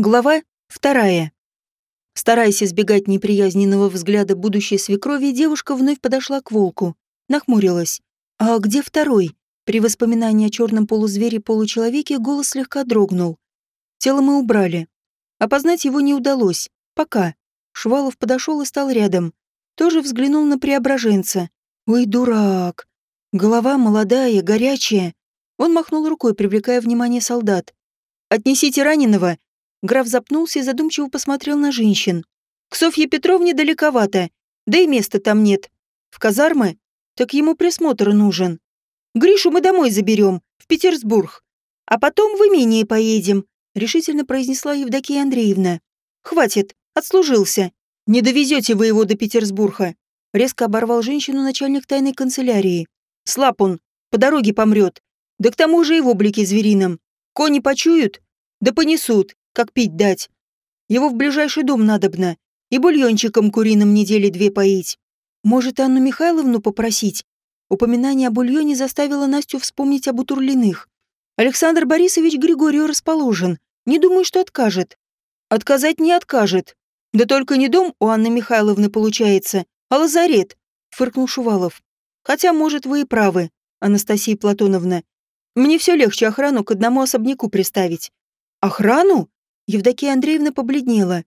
Глава вторая. Стараясь избегать неприязненного взгляда будущей свекрови, девушка вновь подошла к волку, нахмурилась. «А где второй?» При воспоминании о черном полузвере-получеловеке голос слегка дрогнул. Тело мы убрали. Опознать его не удалось. Пока. Швалов подошел и стал рядом. Тоже взглянул на преображенца. «Ой, дурак!» Голова молодая, горячая. Он махнул рукой, привлекая внимание солдат. «Отнесите раненого Граф запнулся и задумчиво посмотрел на женщин. «К Софье Петровне далековато, да и места там нет. В казармы? Так ему присмотр нужен. Гришу мы домой заберем, в Петербург. А потом в имение поедем», — решительно произнесла Евдокия Андреевна. «Хватит, отслужился. Не довезете вы его до Петербурга», — резко оборвал женщину начальник тайной канцелярии. «Слаб он, по дороге помрет. Да к тому же и в облике зверином. Кони почуют, да понесут, как пить дать. Его в ближайший дом надобно, и бульончиком куриным недели две поить. Может, Анну Михайловну попросить? Упоминание о бульоне заставило Настю вспомнить об Утурлиных. Александр Борисович Григорию расположен. Не думаю, что откажет. Отказать не откажет. Да только не дом у Анны Михайловны получается, а лазарет, фыркнул Шувалов. Хотя, может, вы и правы, Анастасия Платоновна. Мне все легче охрану к одному особняку приставить. Охрану? Евдокия Андреевна побледнела.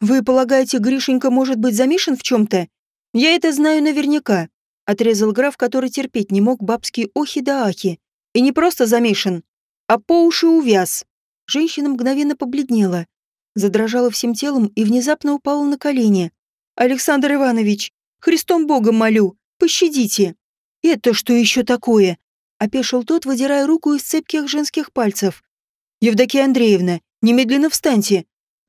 «Вы полагаете, Гришенька может быть замешан в чем-то? Я это знаю наверняка», — отрезал граф, который терпеть не мог бабские охи да ахи. «И не просто замешан, а по уши увяз». Женщина мгновенно побледнела, задрожала всем телом и внезапно упала на колени. «Александр Иванович, Христом Богом молю, пощадите!» «Это что еще такое?» — опешил тот, выдирая руку из цепких женских пальцев. «Евдокия Андреевна, Немедленно встаньте!»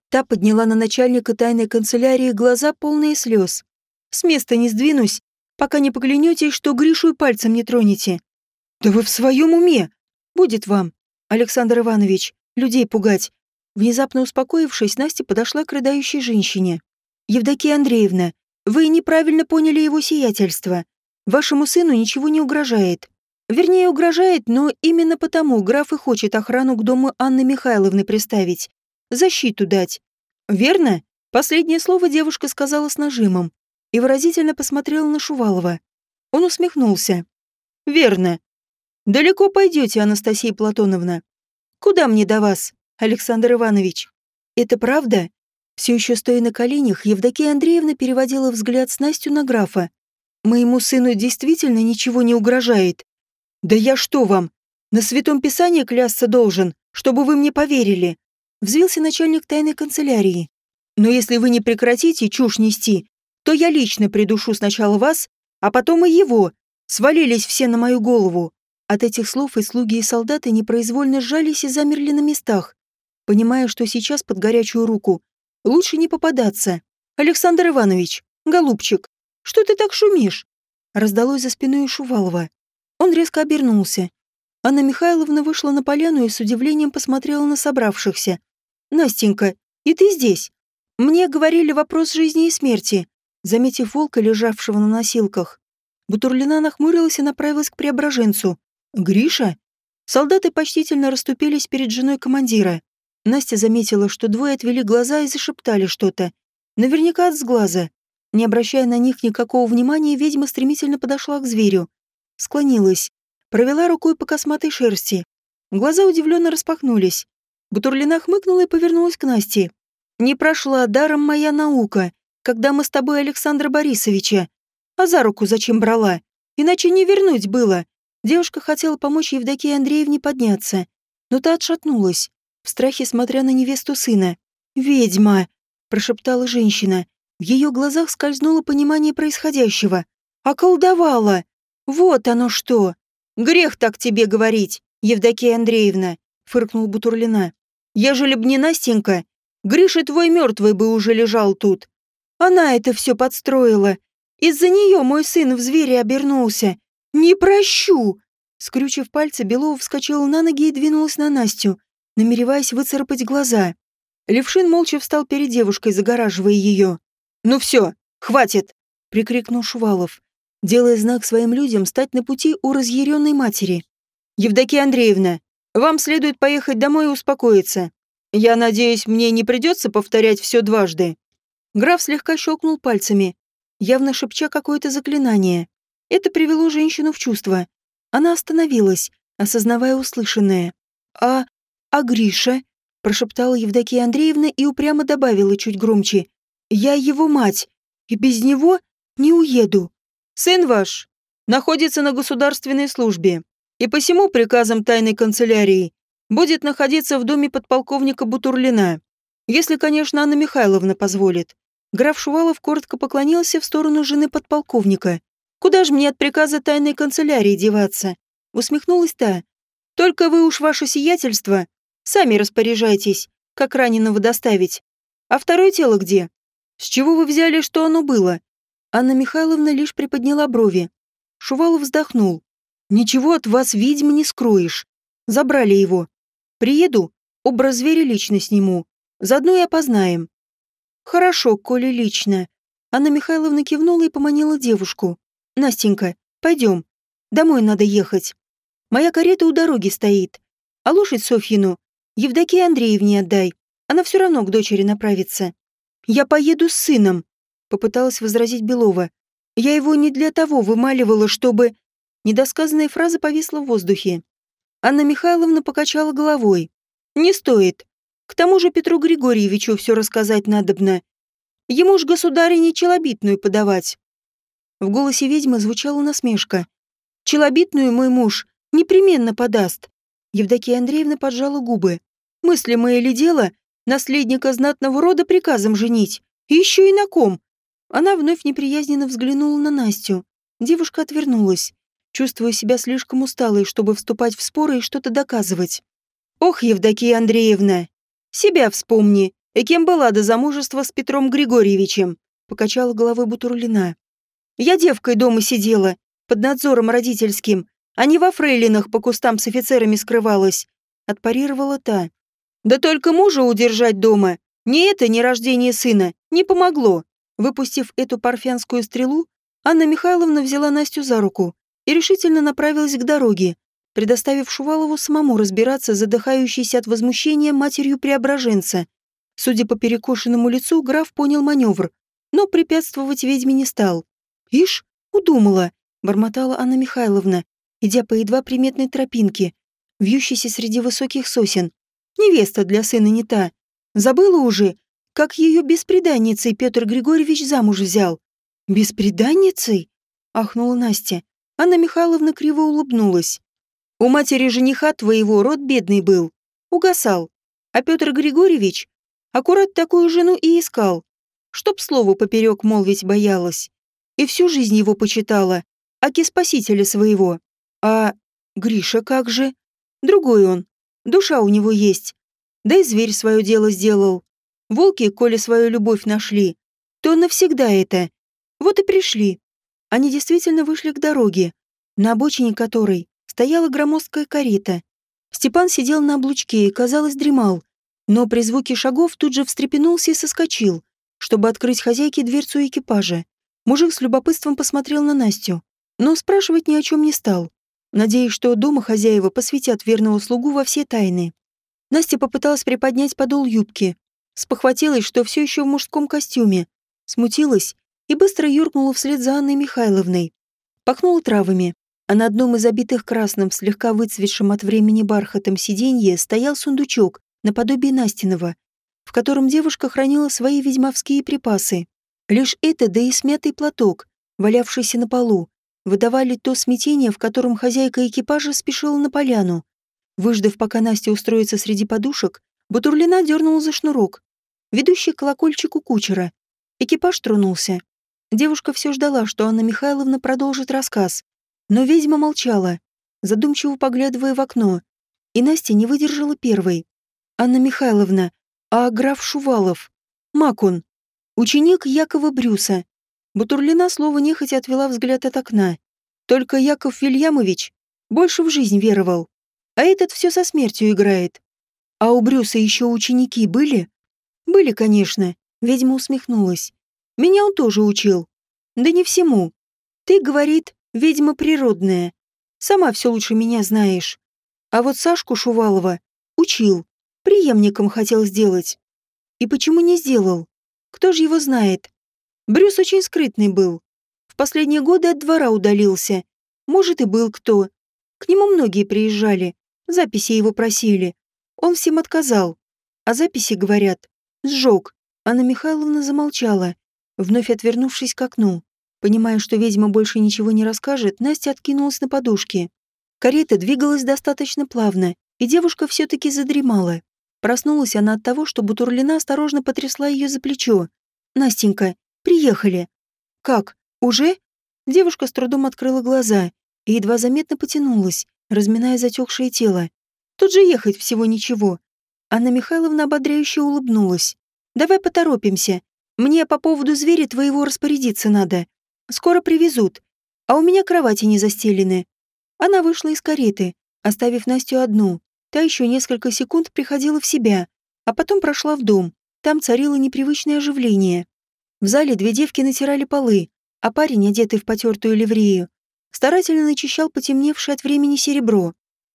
Та подняла на начальника тайной канцелярии глаза, полные слез. «С места не сдвинусь, пока не поклянетесь, что Гришу и пальцем не тронете». «Да вы в своем уме!» «Будет вам, Александр Иванович, людей пугать». Внезапно успокоившись, Настя подошла к рыдающей женщине. «Евдокия Андреевна, вы неправильно поняли его сиятельство. Вашему сыну ничего не угрожает. Вернее, угрожает, но именно потому граф и хочет охрану к дому Анны Михайловны приставить. Защиту дать. Верно? Последнее слово девушка сказала с нажимом и выразительно посмотрела на Шувалова. Он усмехнулся. «Верно. Далеко пойдете, Анастасия Платоновна. Куда мне до вас, Александр Иванович? Это правда?» Все еще стоя на коленях, Евдокия Андреевна переводила взгляд с Настю на графа. «Моему сыну действительно ничего не угрожает?» «Да я что вам? На Святом Писании клясться должен, чтобы вы мне поверили!» Взвился начальник тайной канцелярии. «Но если вы не прекратите чушь нести, то я лично придушу сначала вас, а потом и его. Свалились все на мою голову». От этих слов и слуги, и солдаты непроизвольно сжались и замерли на местах, понимая, что сейчас под горячую руку лучше не попадаться. «Александр Иванович, голубчик, что ты так шумишь?» Раздалось за спиной Шувалова. Он резко обернулся. Анна Михайловна вышла на поляну и с удивлением посмотрела на собравшихся. «Настенька, и ты здесь? Мне говорили вопрос жизни и смерти», заметив волка, лежавшего на носилках. Бутурлина нахмурилась и направилась к преображенцу. «Гриша?» Солдаты почтительно расступились перед женой командира. Настя заметила, что двое отвели глаза и зашептали что-то. Наверняка от сглаза. Не обращая на них никакого внимания, ведьма стремительно подошла к зверю склонилась, провела рукой по косматой шерсти. Глаза удивленно распахнулись. Бутурлина хмыкнула и повернулась к Насте. «Не прошла даром моя наука, когда мы с тобой Александра Борисовича. А за руку зачем брала? Иначе не вернуть было». Девушка хотела помочь Евдокии Андреевне подняться, но та отшатнулась, в страхе смотря на невесту сына. «Ведьма!» – прошептала женщина. В ее глазах скользнуло понимание происходящего. «Околдовала!» «Вот оно что! Грех так тебе говорить, Евдокия Андреевна!» — фыркнул Бутурлина. «Ежели б не Настенька, Гриша твой мертвый бы уже лежал тут. Она это все подстроила. Из-за нее мой сын в зверя обернулся. Не прощу!» Скрючив пальцы, Белова вскочила на ноги и двинулась на Настю, намереваясь выцарапать глаза. Левшин молча встал перед девушкой, загораживая ее. «Ну все, хватит!» — прикрикнул Шувалов делая знак своим людям стать на пути у разъяренной матери. «Евдокия Андреевна, вам следует поехать домой и успокоиться. «Я надеюсь, мне не придется повторять все дважды». Граф слегка щелкнул пальцами, явно шепча какое-то заклинание. Это привело женщину в чувство. Она остановилась, осознавая услышанное. «А... а Гриша?» – прошептала Евдокия Андреевна и упрямо добавила чуть громче. «Я его мать, и без него не уеду. Сын ваш находится на государственной службе, и посему приказом тайной канцелярии будет находиться в доме подполковника Бутурлина, если, конечно, Анна Михайловна позволит. Граф Шувалов коротко поклонился в сторону жены подполковника. «Куда же мне от приказа тайной канцелярии деваться?» Усмехнулась та. «Только вы уж, ваше сиятельство, сами распоряжайтесь, как раненого доставить. А второе тело где? С чего вы взяли, что оно было?» Анна Михайловна лишь приподняла брови. Шувалов вздохнул. «Ничего от вас, ведьм, не скроешь. Забрали его. Приеду, образ зверя лично сниму. Заодно и опознаем. «Хорошо, коли лично». Анна Михайловна кивнула и поманила девушку. «Настенька, пойдем. Домой надо ехать. Моя карета у дороги стоит. А лошадь Софьину Евдокии Андреевне отдай. Она все равно к дочери направится. Я поеду с сыном», — попыталась возразить Белова. «Я его не для того вымаливала, чтобы...» Недосказанная фраза повисла в воздухе. Анна Михайловна покачала головой. «Не стоит. К тому же Петру Григорьевичу все рассказать надобно. Ему ж государине челобитную подавать. В голосе ведьмы звучала насмешка. Челобитную мой муж непременно подаст. Евдокия Андреевна поджала губы. Мыслимое ли дело наследника знатного рода приказом женить? Еще и на ком? Она вновь неприязненно взглянула на Настю. Девушка отвернулась, чувствуя себя слишком усталой, чтобы вступать в споры и что-то доказывать. «Ох, Евдокия Андреевна, себя вспомни. И кем была до замужества с Петром Григорьевичем?» Покачала головой Бутурлина. «Я девкой дома сидела, под надзором родительским, а не во фрейлинах по кустам с офицерами скрывалась», отпарировала та. «Да только мужа удержать дома. Ни это, ни рождение сына не помогло». Выпустив эту парфянскую стрелу, Анна Михайловна взяла Настю за руку и решительно направилась к дороге, предоставив Шувалову самому разбираться с задыхающейся от возмущения матерью преображенца. Судя по перекошенному лицу, граф понял маневр, но препятствовать ведьме не стал. «Ишь, удумала», — бормотала Анна Михайловна, идя по едва приметной тропинке, вьющейся среди высоких сосен. «Невеста для сына не та. Забыла уже, как ее беспреданницей Петр Григорьевич замуж взял». «Беспреданницей?» — ахнула Настя. Анна Михайловна криво улыбнулась. У матери жениха твоего род бедный был, угасал, а Петр Григорьевич аккурат такую жену и искал, чтоб слову поперек молвить боялась, и всю жизнь его почитала, аки спасителя своего. А Гриша как же? Другой он, душа у него есть, да и зверь свое дело сделал. Волки, коли свою любовь нашли, то навсегда это. Вот и пришли. Они действительно вышли к дороге, на обочине которой стояла громоздкая карета. Степан сидел на облучке и, казалось, дремал, но при звуке шагов тут же встрепенулся и соскочил, чтобы открыть хозяйке дверцу экипажа. Мужик с любопытством посмотрел на Настю, но спрашивать ни о чем не стал, надеясь, что дома хозяева посвятят верного слугу во все тайны. Настя попыталась приподнять подол юбки, спохватилась, что все еще в мужском костюме, смутилась и быстро юркнула вслед за Анной Михайловной. Пахнула травами, а на одном из обитых красным, слегка выцветшим от времени бархатом сиденье стоял сундучок, наподобие Настиного, в котором девушка хранила свои ведьмовские припасы. Лишь это, да и смятый платок, валявшийся на полу, выдавали то смятение, в котором хозяйка экипажа спешила на поляну. Выждав, пока Настя устроится среди подушек, Бутурлина дернула за шнурок, ведущий колокольчик у кучера. Экипаж тронулся. Девушка все ждала, что Анна Михайловна продолжит рассказ, но ведьма молчала, задумчиво поглядывая в окно, и Настя не выдержала первой. «Анна Михайловна, а граф Шувалов? Макун, ученик Якова Брюса». Бутурлина слово нехотя отвела взгляд от окна. Только Яков Вильямович больше в жизнь веровал, а этот все со смертью играет. А у Брюса еще ученики были? Были, конечно, ведьма усмехнулась. Меня он тоже учил. Да не всему. Ты, говорит, Ведьма природная. Сама все лучше меня знаешь. А вот Сашку Шувалова учил. Приемником хотел сделать. И почему не сделал? Кто же его знает? Брюс очень скрытный был. В последние годы от двора удалился. Может, и был кто. К нему многие приезжали. Записи его просили. Он всем отказал. А записи, говорят, сжег. Анна Михайловна замолчала, вновь отвернувшись к окну. Понимая, что ведьма больше ничего не расскажет, Настя откинулась на подушке. Карета двигалась достаточно плавно, и девушка все-таки задремала. Проснулась она от того, что Бутурлина осторожно потрясла ее за плечо. «Настенька, приехали». «Как? Уже?» Девушка с трудом открыла глаза и едва заметно потянулась, разминая затекшее тело. «Тут же ехать всего ничего». Анна Михайловна ободряюще улыбнулась. Давай поторопимся. Мне по поводу зверя твоего распорядиться надо. Скоро привезут. А у меня кровати не застелены. Она вышла из кареты, оставив Настю одну. Та еще несколько секунд приходила в себя, а потом прошла в дом. Там царило непривычное оживление. В зале две девки натирали полы, а парень, одетый в потертую ливрею, старательно начищал потемневшее от времени серебро.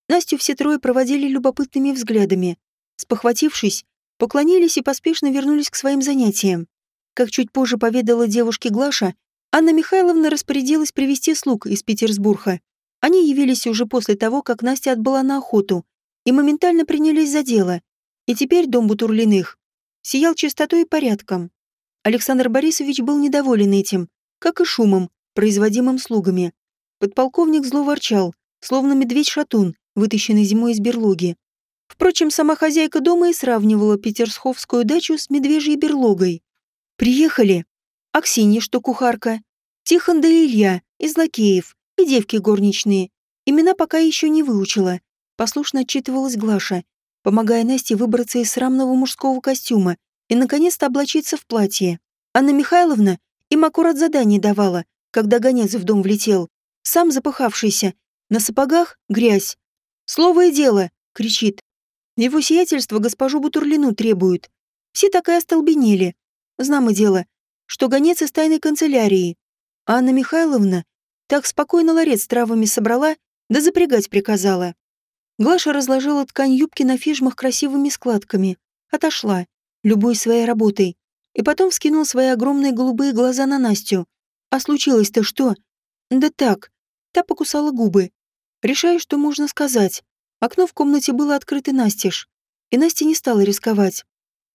Настю все трое проводили любопытными взглядами. Спохватившись, поклонились и поспешно вернулись к своим занятиям. Как чуть позже поведала девушке Глаша, Анна Михайловна распорядилась привести слуг из Петербурга. Они явились уже после того, как Настя отбыла на охоту, и моментально принялись за дело. И теперь дом Бутурлиных сиял чистотой и порядком. Александр Борисович был недоволен этим, как и шумом, производимым слугами. Подполковник зло ворчал, словно медведь-шатун, вытащенный зимой из берлоги. Впрочем, сама хозяйка дома и сравнивала Петерсховскую дачу с медвежьей берлогой. Приехали. Аксинья, что кухарка, Тихон да Илья из лакеев и девки горничные. Имена пока еще не выучила. Послушно отчитывалась Глаша, помогая Насте выбраться из срамного мужского костюма и, наконец-то, облачиться в платье. Анна Михайловна им аккурат задание давала, когда гонец в дом влетел. Сам запыхавшийся. На сапогах грязь. «Слово и дело!» — кричит. Его сиятельство госпожу Бутурлину требует. Все так и остолбенели. Знамо дело, что гонец из тайной канцелярии. Анна Михайловна так спокойно ларец с травами собрала, да запрягать приказала. Глаша разложила ткань юбки на фижмах красивыми складками, отошла, любой своей работой, и потом вскинула свои огромные голубые глаза на Настю. А случилось-то что? Да так, та покусала губы. Решаю, что можно сказать. Окно в комнате было открыто настежь, и Настя не стала рисковать.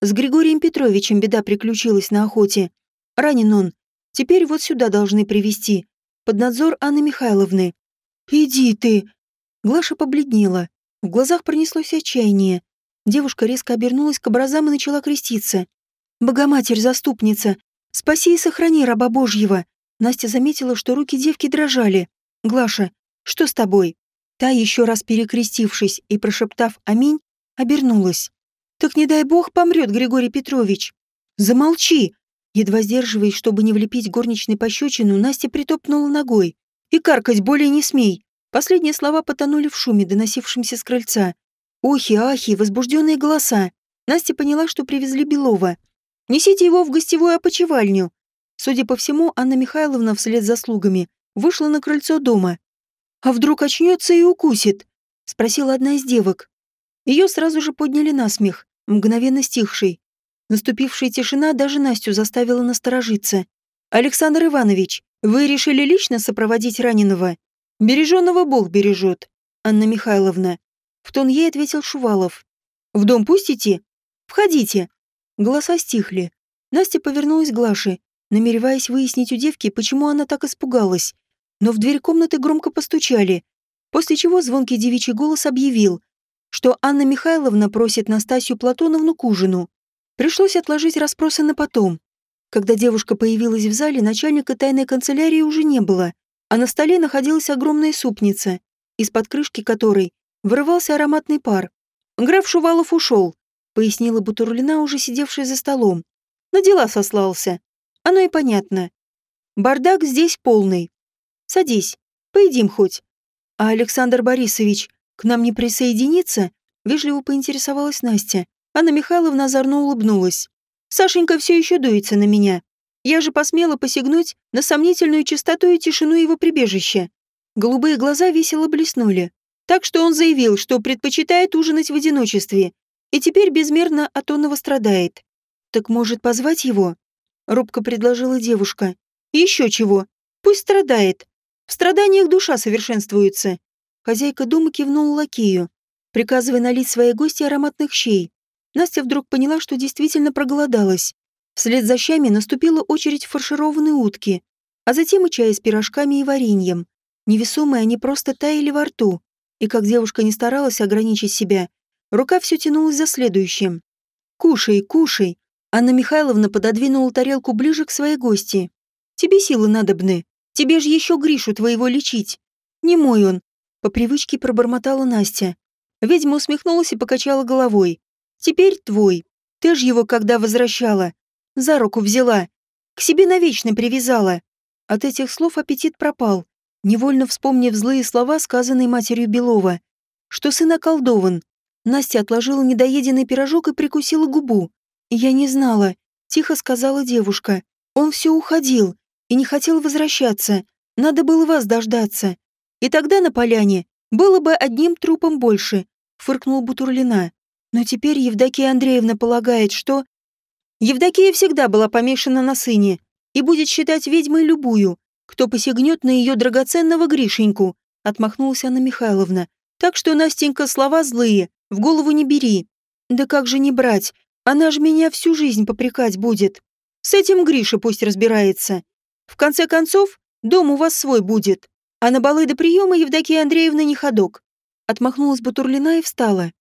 С Григорием Петровичем беда приключилась на охоте. Ранен он. Теперь вот сюда должны привести под надзор Анны Михайловны. «Иди ты!» Глаша побледнела. В глазах пронеслось отчаяние. Девушка резко обернулась к образам и начала креститься. «Богоматерь-заступница! Спаси и сохрани раба Божьего!» Настя заметила, что руки девки дрожали. «Глаша, что с тобой?» Та, еще раз перекрестившись и прошептав «Аминь», обернулась. «Так не дай бог помрет Григорий Петрович!» «Замолчи!» Едва сдерживаясь, чтобы не влепить горничной пощечину, Настя притопнула ногой. «И каркать более не смей!» Последние слова потонули в шуме, доносившемся с крыльца. Охи, ахи, возбужденные голоса. Настя поняла, что привезли Белова. «Несите его в гостевую опочивальню!» Судя по всему, Анна Михайловна вслед за слугами вышла на крыльцо дома. «А вдруг очнется и укусит?» — спросила одна из девок. Ее сразу же подняли на смех, мгновенно стихший. Наступившая тишина даже Настю заставила насторожиться. «Александр Иванович, вы решили лично сопроводить раненого? Береженного Бог бережет, Анна Михайловна». В тон ей ответил Шувалов. «В дом пустите? Входите». Голоса стихли. Настя повернулась к Глаше, намереваясь выяснить у девки, почему она так испугалась но в дверь комнаты громко постучали, после чего звонкий девичий голос объявил, что Анна Михайловна просит Настасью Платоновну к ужину. Пришлось отложить расспросы на потом. Когда девушка появилась в зале, начальника тайной канцелярии уже не было, а на столе находилась огромная супница, из-под крышки которой вырывался ароматный пар. «Граф Шувалов ушел», — пояснила Бутурлина, уже сидевшая за столом. «На дела сослался. Оно и понятно. Бардак здесь полный. Садись, поедим хоть. А Александр Борисович к нам не присоединится? Вежливо поинтересовалась Настя. Анна Михайловна озорно улыбнулась. Сашенька все еще дуется на меня. Я же посмела посягнуть на сомнительную чистоту и тишину его прибежища. Голубые глаза весело блеснули. Так что он заявил, что предпочитает ужинать в одиночестве. и теперь безмерно от онного страдает. Так может позвать его? Робко предложила девушка. Еще чего. Пусть страдает. В страданиях душа совершенствуется. Хозяйка дома кивнула лакею, приказывая налить своей гости ароматных щей. Настя вдруг поняла, что действительно проголодалась. Вслед за щами наступила очередь фаршированной утки, а затем и чай с пирожками и вареньем. Невесомые они просто таяли во рту, и как девушка не старалась ограничить себя, рука все тянулась за следующим. «Кушай, кушай!» Анна Михайловна пододвинула тарелку ближе к своей гости. «Тебе силы надобны. Тебе же еще Гришу твоего лечить. Не мой он!» По привычке пробормотала Настя. Ведьма усмехнулась и покачала головой. «Теперь твой. Ты ж его когда возвращала. За руку взяла. К себе навечно привязала». От этих слов аппетит пропал невольно вспомнив злые слова, сказанные матерью Белова, что сын околдован. Настя отложила недоеденный пирожок и прикусила губу. «Я не знала», — тихо сказала девушка. «Он все уходил и не хотел возвращаться. Надо было вас дождаться. И тогда на поляне было бы одним трупом больше», — фыркнула Бутурлина. «Но теперь Евдокия Андреевна полагает, что...» Евдокия всегда была помешана на сыне и будет считать ведьмой любую, кто посягнет на ее драгоценного Гришеньку», — отмахнулась Анна Михайловна. «Так что, Настенька, слова злые, в голову не бери. Да как же не брать? Она же меня всю жизнь попрекать будет. С этим Гриша пусть разбирается. В конце концов, дом у вас свой будет. А на балы до приема Евдокия Андреевна не ходок». Отмахнулась Бутурлина и встала.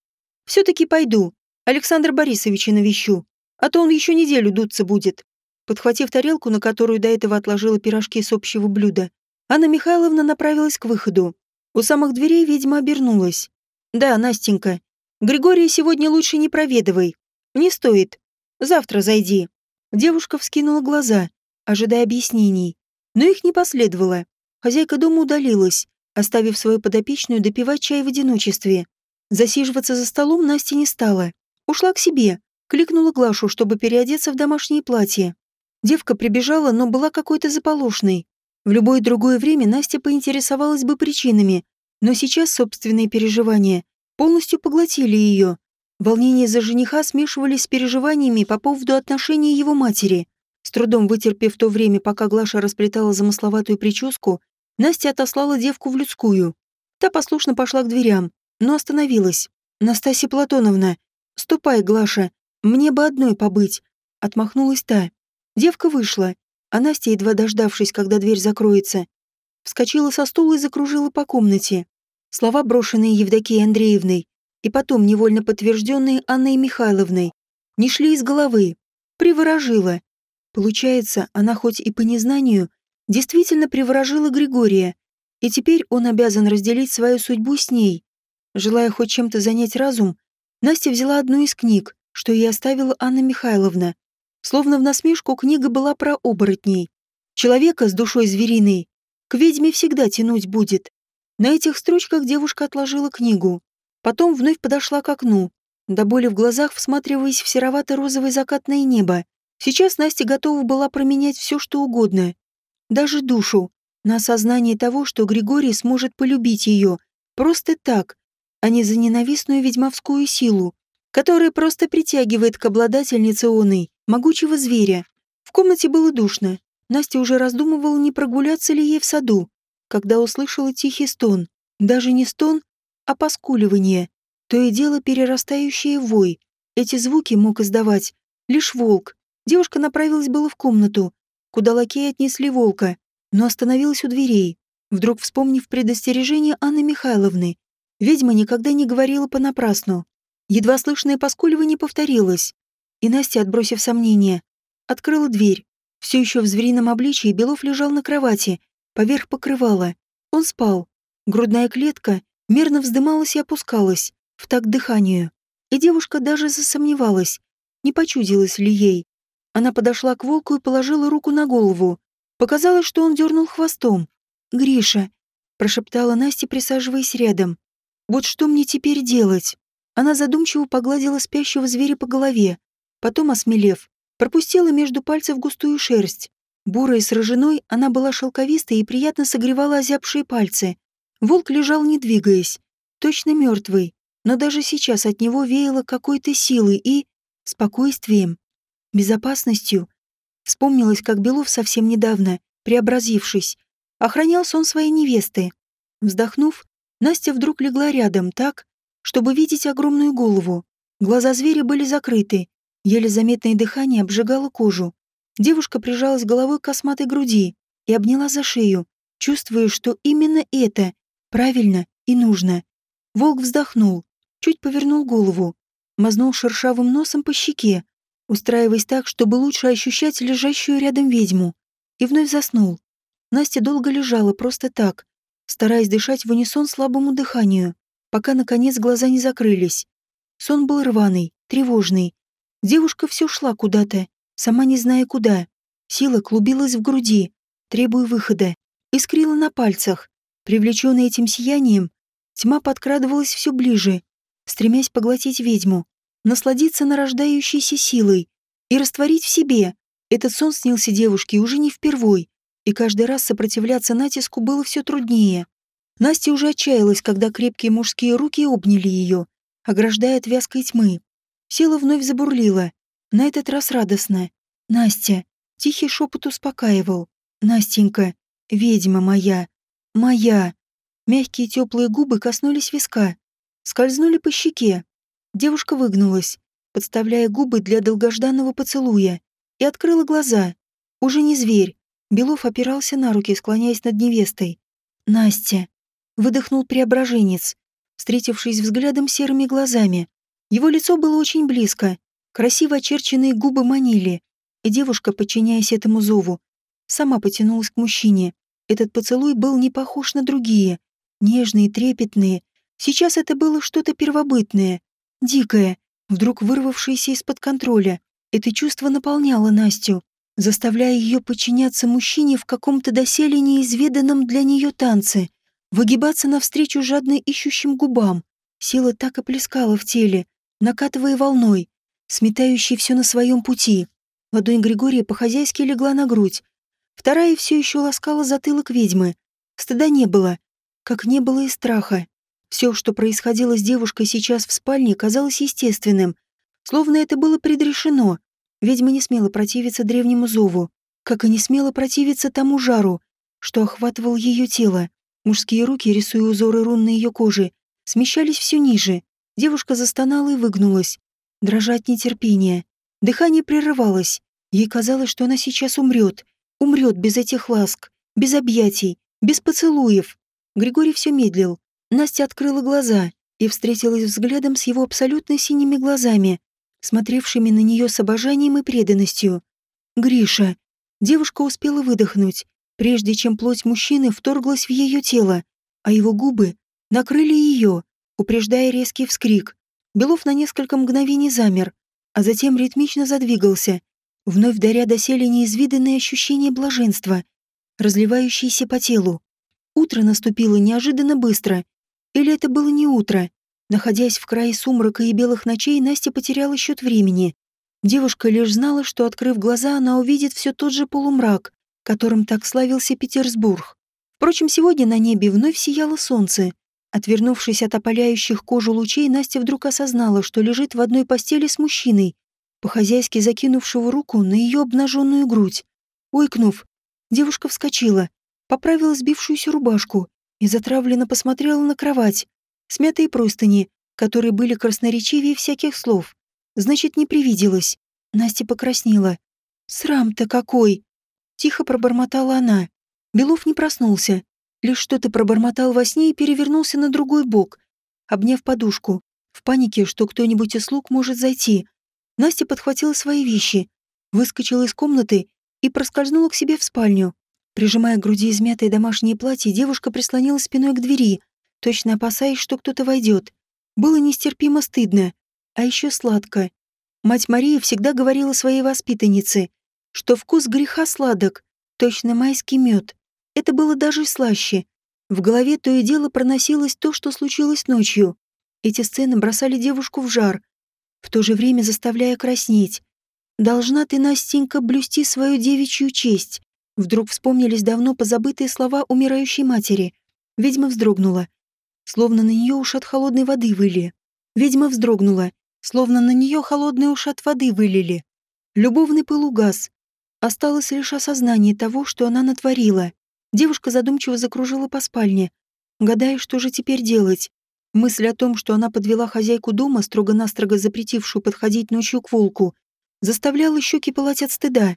«Все-таки пойду. Александра Борисовича навещу. А то он еще неделю дуться будет. Подхватив тарелку, на которую до этого отложила пирожки с общего блюда, Анна Михайловна направилась к выходу. У самых дверей ведьма обернулась. «Да, Настенька, Григория сегодня лучше не проведывай. Не стоит. Завтра зайди». Девушка вскинула глаза, ожидая объяснений. Но их не последовало. Хозяйка дома удалилась, оставив свою подопечную допивать чай в одиночестве. Засиживаться за столом Настя не стала. Ушла к себе, кликнула Глашу, чтобы переодеться в домашнее платье. Девка прибежала, но была какой-то заполошной. В любое другое время Настя поинтересовалась бы причинами, но сейчас собственные переживания полностью поглотили ее. Волнения за жениха смешивались с переживаниями по поводу отношений его матери. С трудом вытерпев то время, пока Глаша расплетала замысловатую прическу, Настя отослала девку в людскую. Та послушно пошла к дверям, но остановилась. «Настасья Платоновна, ступай, Глаша, мне бы одной побыть», — отмахнулась та. Девка вышла, а Настя, едва дождавшись, когда дверь закроется, вскочила со стула и закружила по комнате. Слова, брошенные Евдокией Андреевной, и потом невольно подтвержденные Анной Михайловной, не шли из головы. Приворожила. Получается, она хоть и по незнанию, действительно приворожила Григория, и теперь он обязан разделить свою судьбу с ней. Желая хоть чем-то занять разум, Настя взяла одну из книг, что ей оставила Анна Михайловна, Словно в насмешку книга была про оборотней. Человека с душой звериной к ведьме всегда тянуть будет. На этих строчках девушка отложила книгу. Потом вновь подошла к окну, до боли в глазах всматриваясь в серовато-розовое закатное небо. Сейчас Настя готова была променять все, что угодно. Даже душу. На осознание того, что Григорий сможет полюбить ее. Просто так, а не за ненавистную ведьмовскую силу, которая просто притягивает к обладательнице оной могучего зверя. В комнате было душно. Настя уже раздумывала, не прогуляться ли ей в саду, когда услышала тихий стон. Даже не стон, а поскуливание. То и дело перерастающее в вой. Эти звуки мог издавать лишь волк. Девушка направилась было в комнату, куда лакеи отнесли волка, но остановилась у дверей, вдруг вспомнив предостережение Анны Михайловны. Ведьма никогда не говорила понапрасну. Едва слышное поскуливание повторилось. И Настя, отбросив сомнения, открыла дверь. Все еще в зверином обличии Белов лежал на кровати, поверх покрывала. Он спал. Грудная клетка мерно вздымалась и опускалась, в такт дыханию. И девушка даже засомневалась, не почудилась ли ей. Она подошла к волку и положила руку на голову. Показалось, что он дернул хвостом. «Гриша», — прошептала Настя, присаживаясь рядом. «Вот что мне теперь делать?» Она задумчиво погладила спящего зверя по голове, Потом, осмелев, пропустила между пальцев густую шерсть. Бурая с рыжиной, она была шелковистой и приятно согревала озябшие пальцы. Волк лежал, не двигаясь, точно мертвый. но даже сейчас от него веяло какой-то силой и спокойствием, безопасностью. Вспомнилось, как Белов совсем недавно, преобразившись, охранял сон своей невесты. Вздохнув, Настя вдруг легла рядом так, чтобы видеть огромную голову. Глаза зверя были закрыты, еле заметное дыхание обжигало кожу. Девушка прижалась головой к косматой груди и обняла за шею, чувствуя, что именно это правильно и нужно. Волк вздохнул, чуть повернул голову, мазнул шершавым носом по щеке, устраиваясь так, чтобы лучше ощущать лежащую рядом ведьму, и вновь заснул. Настя долго лежала просто так, стараясь дышать в унисон слабому дыханию, пока, наконец, глаза не закрылись. Сон был рваный, тревожный. Девушка все шла куда-то, сама не зная куда. Сила клубилась в груди, требуя выхода, искрила на пальцах. Привлеченная этим сиянием, тьма подкрадывалась все ближе, стремясь поглотить ведьму, насладиться нарождающейся силой и растворить в себе. Этот сон снился девушке уже не впервой, и каждый раз сопротивляться натиску было все труднее. Настя уже отчаялась, когда крепкие мужские руки обняли ее, ограждая от вязкой тьмы. Сила вновь забурлила, на этот раз радостно. «Настя!» — тихий шепот успокаивал. «Настенька! Ведьма моя! Моя!» Мягкие теплые губы коснулись виска, скользнули по щеке. Девушка выгнулась, подставляя губы для долгожданного поцелуя, и открыла глаза. Уже не зверь. Белов опирался на руки, склоняясь над невестой. «Настя!» — выдохнул преображенец, встретившись взглядом серыми глазами. Его лицо было очень близко, красиво очерченные губы манили, и девушка, подчиняясь этому зову, сама потянулась к мужчине. Этот поцелуй был не похож на другие, нежные, трепетные. Сейчас это было что-то первобытное, дикое, вдруг вырвавшееся из-под контроля. Это чувство наполняло Настю, заставляя ее подчиняться мужчине в каком-то доселе неизведанном для нее танце, выгибаться навстречу жадно ищущим губам. Сила так и плескала в теле, накатывая волной, сметающей все на своем пути. Ладонь Григория по-хозяйски легла на грудь. Вторая все еще ласкала затылок ведьмы. Стыда не было, как не было и страха. Все, что происходило с девушкой сейчас в спальне, казалось естественным, словно это было предрешено. Ведьма не смела противиться древнему зову, как и не смела противиться тому жару, что охватывал ее тело. Мужские руки, рисуя узоры рун на ее коже, смещались все ниже. Девушка застонала и выгнулась, дрожа от нетерпения. Дыхание прерывалось. Ей казалось, что она сейчас умрет. Умрет без этих ласк, без объятий, без поцелуев. Григорий все медлил. Настя открыла глаза и встретилась взглядом с его абсолютно синими глазами, смотревшими на нее с обожанием и преданностью. «Гриша!» Девушка успела выдохнуть, прежде чем плоть мужчины вторглась в ее тело, а его губы накрыли ее, упреждая резкий вскрик. Белов на несколько мгновений замер, а затем ритмично задвигался, вновь даря доселе неизвиданные ощущения блаженства, разливающиеся по телу. Утро наступило неожиданно быстро. Или это было не утро? Находясь в крае сумрака и белых ночей, Настя потеряла счет времени. Девушка лишь знала, что, открыв глаза, она увидит все тот же полумрак, которым так славился Петербург. Впрочем, сегодня на небе вновь сияло солнце. Отвернувшись от опаляющих кожу лучей, Настя вдруг осознала, что лежит в одной постели с мужчиной, по-хозяйски закинувшего руку на ее обнаженную грудь. Ойкнув, девушка вскочила, поправила сбившуюся рубашку и затравленно посмотрела на кровать. Смятые простыни, которые были красноречивее всяких слов. Значит, не привиделось. Настя покраснела. «Срам-то какой!» Тихо пробормотала она. Белов не проснулся. Лишь что-то пробормотал во сне и перевернулся на другой бок, обняв подушку, в панике, что кто-нибудь из слуг может зайти. Настя подхватила свои вещи, выскочила из комнаты и проскользнула к себе в спальню. Прижимая к груди измятое домашнее платье, девушка прислонила спиной к двери, точно опасаясь, что кто-то войдет. Было нестерпимо стыдно, а еще сладко. Мать Мария всегда говорила своей воспитаннице, что вкус греха сладок, точно майский мед. Это было даже слаще. В голове то и дело проносилось то, что случилось ночью. Эти сцены бросали девушку в жар, в то же время заставляя краснеть. «Должна ты, Настенька, блюсти свою девичью честь», Вдруг вспомнились давно позабытые слова умирающей матери. Ведьма вздрогнула. Словно на нее уж от холодной воды выли. Ведьма вздрогнула, словно на нее холодный ушат воды вылили. Любовный пыл угас. Осталось лишь осознание того, что она натворила. Девушка задумчиво закружила по спальне, гадая, что же теперь делать. Мысль о том, что она подвела хозяйку дома, строго-настрого запретившую подходить ночью к волку, заставляла щеки пылать от стыда.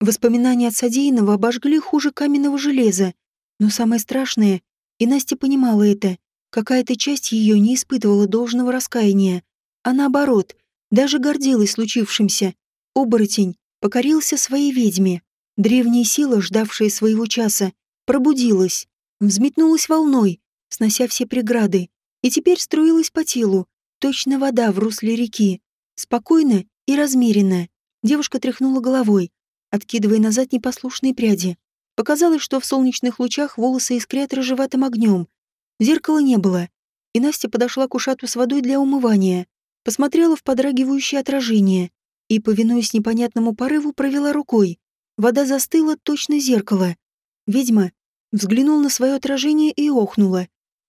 Воспоминания от содеянного обожгли хуже каменного железа. Но самое страшное, и Настя понимала это, какая-то часть ее не испытывала должного раскаяния, а наоборот, даже гордилась случившимся. Оборотень покорился своей ведьме. Древняя сила, ждавшая своего часа, пробудилась, взметнулась волной, снося все преграды, и теперь струилась по телу, точно вода в русле реки. Спокойно и размеренно. Девушка тряхнула головой, откидывая назад непослушные пряди. Показалось, что в солнечных лучах волосы искрят рыжеватым огнем. Зеркала не было, и Настя подошла к ушату с водой для умывания, посмотрела в подрагивающее отражение и, повинуясь непонятному порыву, провела рукой. Вода застыла, точно зеркало. Ведьма взглянула на свое отражение и охнула,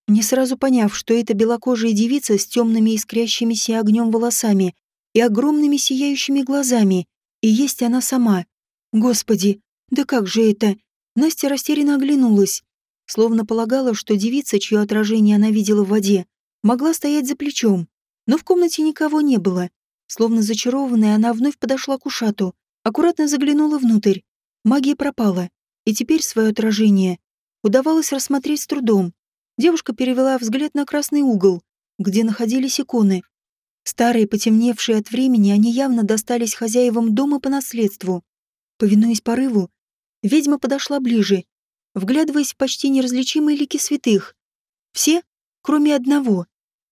не сразу поняв, что это белокожая девица с темными искрящимися огнем волосами и огромными сияющими глазами, и есть она сама. Господи, да как же это? Настя растерянно оглянулась, словно полагала, что девица, чье отражение она видела в воде, могла стоять за плечом. Но в комнате никого не было. Словно зачарованная, она вновь подошла к ушату, аккуратно заглянула внутрь. Магия пропала, и теперь свое отражение удавалось рассмотреть с трудом. Девушка перевела взгляд на красный угол, где находились иконы. Старые, потемневшие от времени, они явно достались хозяевам дома по наследству. Повинуясь порыву, ведьма подошла ближе, вглядываясь в почти неразличимые лики святых. Все, кроме одного.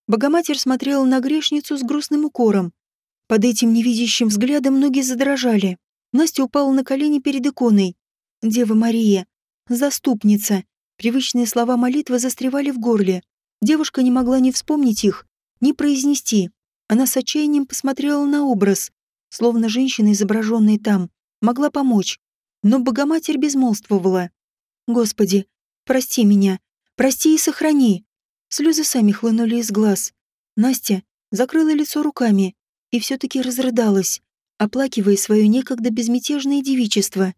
Богоматерь смотрела на грешницу с грустным укором. Под этим невидящим взглядом ноги задрожали. Настя упала на колени перед иконой. «Дева Мария, заступница!» Привычные слова молитвы застревали в горле. Девушка не могла ни вспомнить их, ни произнести. Она с отчаянием посмотрела на образ, словно женщина, изображенная там, могла помочь. Но Богоматерь безмолвствовала. «Господи, прости меня, прости и сохрани!» Слезы сами хлынули из глаз. Настя закрыла лицо руками и все-таки разрыдалась, оплакивая свое некогда безмятежное девичество.